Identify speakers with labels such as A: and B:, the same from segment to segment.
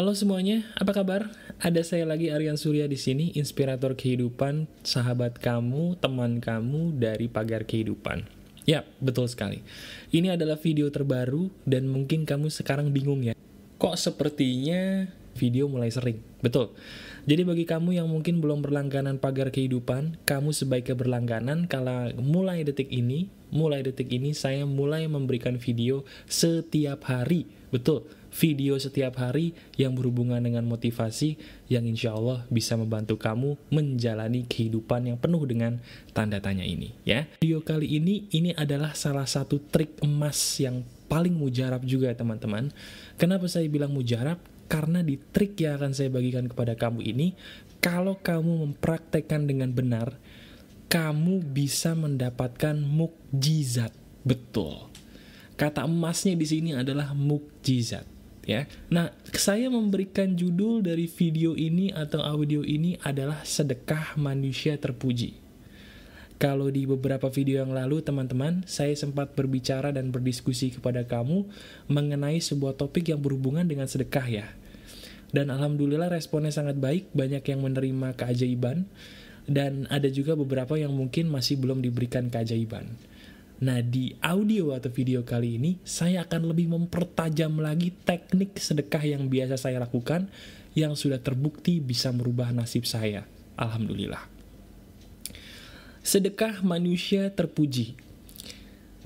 A: Halo semuanya, apa kabar? Ada saya lagi Aryan Surya di sini, inspirator kehidupan, sahabat kamu, teman kamu dari pagar kehidupan. Ya, betul sekali. Ini adalah video terbaru dan mungkin kamu sekarang bingung ya. Kok sepertinya video mulai sering? Betul. Jadi bagi kamu yang mungkin belum berlangganan pagar kehidupan, kamu sebaiknya berlangganan kalau mulai detik ini, mulai detik ini saya mulai memberikan video setiap hari. Betul video setiap hari yang berhubungan dengan motivasi yang insya Allah bisa membantu kamu menjalani kehidupan yang penuh dengan tanda tanya ini ya. Video kali ini ini adalah salah satu trik emas yang paling mujarab juga teman-teman. Kenapa saya bilang mujarab? Karena di trik yang akan saya bagikan kepada kamu ini, kalau kamu mempraktekkan dengan benar, kamu bisa mendapatkan mukjizat. Betul. Kata emasnya di sini adalah mukjizat ya. Nah, saya memberikan judul dari video ini atau audio ini adalah sedekah manusia terpuji. Kalau di beberapa video yang lalu, teman-teman, saya sempat berbicara dan berdiskusi kepada kamu mengenai sebuah topik yang berhubungan dengan sedekah ya. Dan alhamdulillah responnya sangat baik, banyak yang menerima keajaiban, dan ada juga beberapa yang mungkin masih belum diberikan keajaiban. Nah, di audio atau video kali ini, saya akan lebih mempertajam lagi teknik sedekah yang biasa saya lakukan, yang sudah terbukti bisa merubah nasib saya. Alhamdulillah. Sedekah manusia terpuji.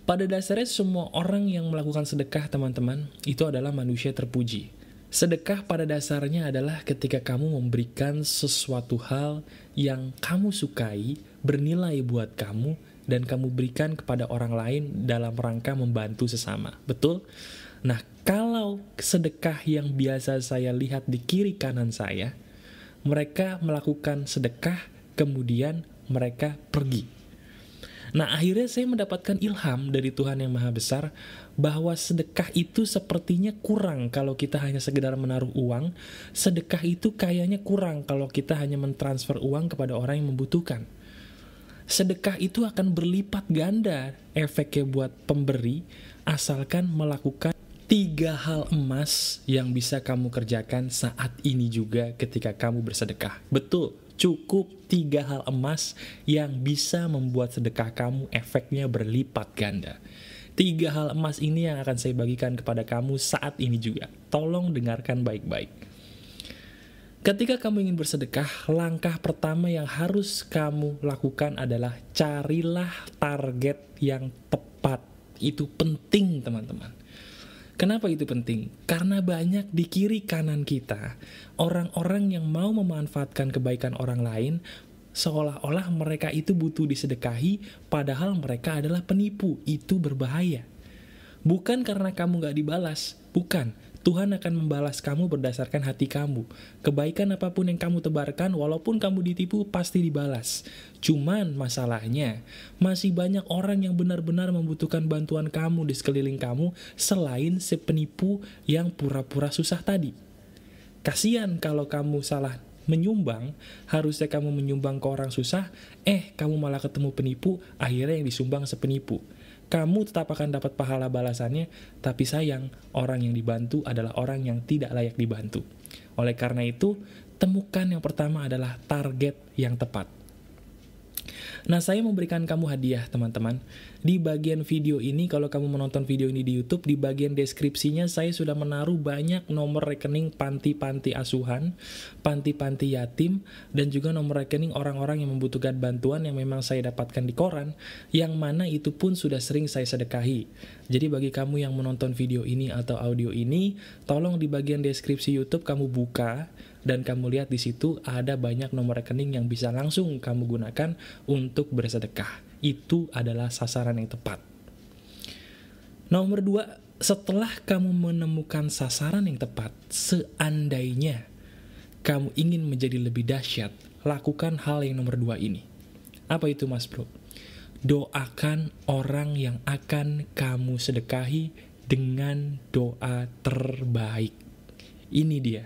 A: Pada dasarnya semua orang yang melakukan sedekah, teman-teman, itu adalah manusia terpuji. Sedekah pada dasarnya adalah ketika kamu memberikan sesuatu hal yang kamu sukai, bernilai buat kamu, dan kamu berikan kepada orang lain dalam rangka membantu sesama. Betul? Nah, kalau sedekah yang biasa saya lihat di kiri kanan saya, mereka melakukan sedekah, kemudian mereka pergi. Nah, akhirnya saya mendapatkan ilham dari Tuhan Yang Maha Besar bahwa sedekah itu sepertinya kurang kalau kita hanya sekedar menaruh uang. Sedekah itu kayaknya kurang kalau kita hanya mentransfer uang kepada orang yang membutuhkan sedekah itu akan berlipat ganda efeknya buat pemberi asalkan melakukan tiga hal emas yang bisa kamu kerjakan saat ini juga ketika kamu bersedekah. Betul, cukup tiga hal emas yang bisa membuat sedekah kamu efeknya berlipat ganda. Tiga hal emas ini yang akan saya bagikan kepada kamu saat ini juga. Tolong dengarkan baik-baik. Ketika kamu ingin bersedekah, langkah pertama yang harus kamu lakukan adalah carilah target yang tepat. Itu penting, teman-teman. Kenapa itu penting? Karena banyak di kiri kanan kita orang-orang yang mau memanfaatkan kebaikan orang lain seolah-olah mereka itu butuh disedekahi, padahal mereka adalah penipu. Itu berbahaya. Bukan karena kamu gak dibalas, bukan Tuhan akan membalas kamu berdasarkan hati kamu. Kebaikan apa pun yang kamu tebarkan, walaupun kamu ditipu, pasti dibalas. Cuman masalahnya, masih banyak orang yang benar-benar membutuhkan bantuan kamu di sekeliling kamu, selain si penipu yang pura-pura susah tadi. Kasian kalau kamu salah menyumbang, harusnya kamu menyumbang ke orang susah, eh kamu malah ketemu penipu, akhirnya yang disumbang sepenipu kamu tetap akan dapat pahala balasannya, tapi sayang, orang yang dibantu adalah orang yang tidak layak dibantu. Oleh karena itu, temukan yang pertama adalah target yang tepat. Nah, saya memberikan kamu hadiah, teman-teman. Di bagian video ini, kalau kamu menonton video ini di YouTube, di bagian deskripsinya saya sudah menaruh banyak nomor rekening panti-panti asuhan, panti-panti yatim, dan juga nomor rekening orang-orang yang membutuhkan bantuan yang memang saya dapatkan di koran, yang mana itu pun sudah sering saya sedekahi. Jadi bagi kamu yang menonton video ini atau audio ini, tolong di bagian deskripsi YouTube kamu buka, dan kamu lihat di situ ada banyak nomor rekening yang bisa langsung kamu gunakan untuk bersedekah. Itu adalah sasaran yang tepat. Nomor dua, setelah kamu menemukan sasaran yang tepat, seandainya kamu ingin menjadi lebih dahsyat, lakukan hal yang nomor dua ini. Apa itu mas bro? Doakan orang yang akan kamu sedekahi dengan doa terbaik. Ini dia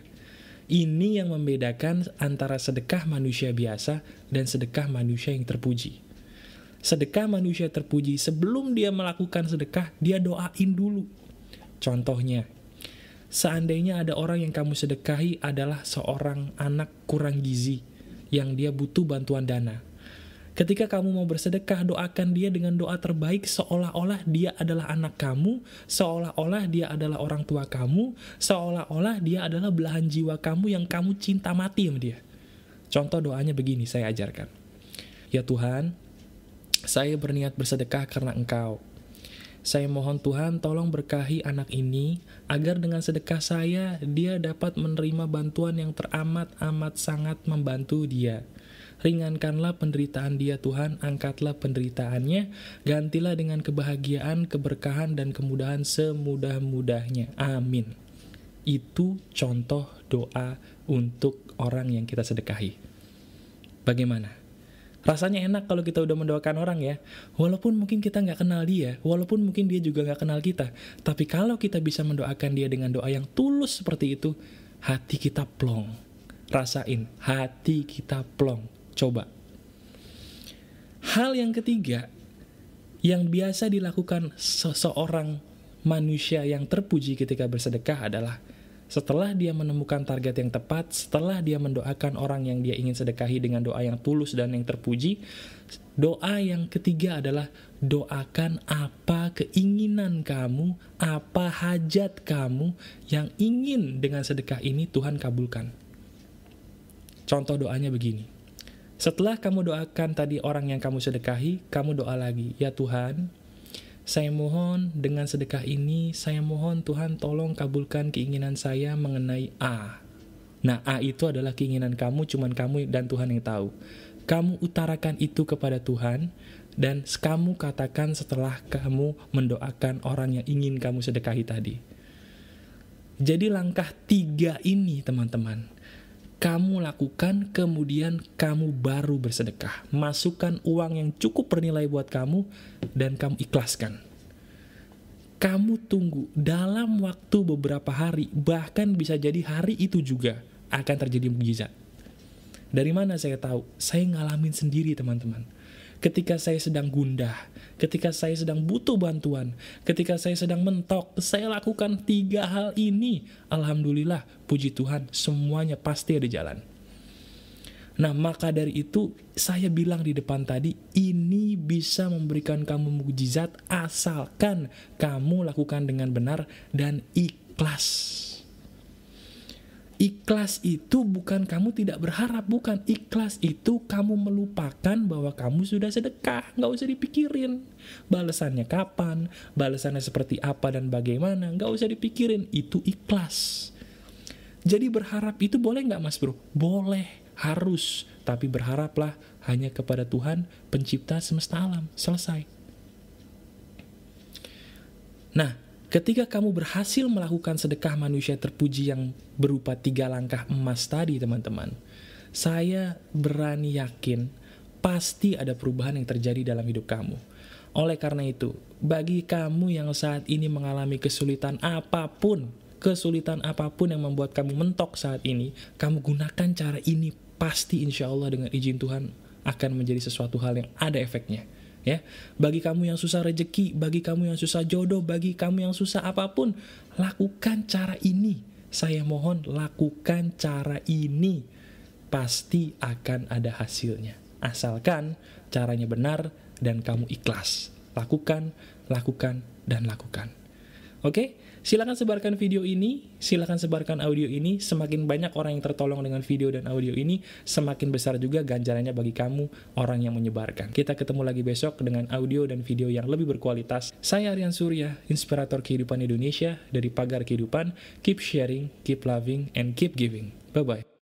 A: ini yang membedakan antara sedekah manusia biasa dan sedekah manusia yang terpuji. Sedekah manusia terpuji, sebelum dia melakukan sedekah, dia doain dulu. Contohnya, Seandainya ada orang yang kamu sedekahi adalah seorang anak kurang gizi yang dia butuh bantuan dana. Ketika kamu mau bersedekah, doakan dia dengan doa terbaik seolah-olah dia adalah anak kamu, seolah-olah dia adalah orang tua kamu, seolah-olah dia adalah belahan jiwa kamu yang kamu cinta mati sama dia. Contoh doanya begini, saya ajarkan. Ya Tuhan, saya berniat bersedekah karena Engkau. Saya mohon Tuhan tolong berkahi anak ini agar dengan sedekah saya dia dapat menerima bantuan yang teramat amat sangat membantu dia. Ringankanlah penderitaan dia Tuhan, angkatlah penderitaannya, gantilah dengan kebahagiaan, keberkahan, dan kemudahan semudah-mudahnya. Amin. Itu contoh doa untuk orang yang kita sedekahi. Bagaimana? Rasanya enak kalau kita udah mendoakan orang ya. Walaupun mungkin kita nggak kenal dia, walaupun mungkin dia juga nggak kenal kita. Tapi kalau kita bisa mendoakan dia dengan doa yang tulus seperti itu, hati kita plong. Rasain, hati kita plong. Coba. Hal yang ketiga, yang biasa dilakukan seseorang manusia yang terpuji ketika bersedekah adalah setelah dia menemukan target yang tepat, setelah dia mendoakan orang yang dia ingin sedekahi dengan doa yang tulus dan yang terpuji, doa yang ketiga adalah doakan apa keinginan kamu, apa hajat kamu yang ingin dengan sedekah ini Tuhan kabulkan. Contoh doanya begini. Setelah kamu doakan tadi orang yang kamu sedekahi, kamu doa lagi, ya Tuhan, saya mohon dengan sedekah ini, saya mohon Tuhan tolong kabulkan keinginan saya mengenai A. Nah, A itu adalah keinginan kamu, cuman kamu dan Tuhan yang tahu. Kamu utarakan itu kepada Tuhan, dan kamu katakan setelah kamu mendoakan orang yang ingin kamu sedekahi tadi. Jadi langkah tiga ini teman-teman, kamu lakukan, kemudian kamu baru bersedekah. Masukkan uang yang cukup bernilai buat kamu, dan kamu ikhlaskan. Kamu tunggu dalam waktu beberapa hari, bahkan bisa jadi hari itu juga akan terjadi mujizat. Dari mana saya tahu? Saya ngalamin sendiri teman-teman ketika saya sedang gundah, ketika saya sedang butuh bantuan, ketika saya sedang mentok, saya lakukan tiga hal ini. Alhamdulillah, puji Tuhan, semuanya pasti ada jalan. Nah, maka dari itu saya bilang di depan tadi, ini bisa memberikan kamu mukjizat asalkan kamu lakukan dengan benar dan ikhlas. Ikhlas itu bukan kamu tidak berharap, bukan. Ikhlas itu kamu melupakan bahwa kamu sudah sedekah, nggak usah dipikirin. Balasannya kapan, balasannya seperti apa dan bagaimana, nggak usah dipikirin. Itu ikhlas. Jadi berharap itu boleh nggak mas bro? Boleh, harus. Tapi berharaplah hanya kepada Tuhan, pencipta semesta alam. Selesai. Nah, Ketika kamu berhasil melakukan sedekah manusia terpuji yang berupa tiga langkah emas tadi, teman-teman, saya berani yakin pasti ada perubahan yang terjadi dalam hidup kamu. Oleh karena itu, bagi kamu yang saat ini mengalami kesulitan apa pun, kesulitan apa pun yang membuat kamu mentok saat ini, kamu gunakan cara ini pasti insya Allah dengan izin Tuhan akan menjadi sesuatu hal yang ada efeknya ya. Bagi kamu yang susah rejeki, bagi kamu yang susah jodoh, bagi kamu yang susah apa pun, lakukan cara ini. Saya mohon lakukan cara ini. Pasti akan ada hasilnya. Asalkan caranya benar dan kamu ikhlas. Lakukan, lakukan, dan lakukan. Oke, silakan sebarkan video ini, silakan sebarkan audio ini. Semakin banyak orang yang tertolong dengan video dan audio ini, semakin besar juga ganjarannya bagi kamu, orang yang menyebarkan. Kita ketemu lagi besok dengan audio dan video yang lebih berkualitas. Saya Aryan Surya, inspirator kehidupan Indonesia dari Pagar Kehidupan. Keep sharing, keep loving, and keep giving. Bye-bye.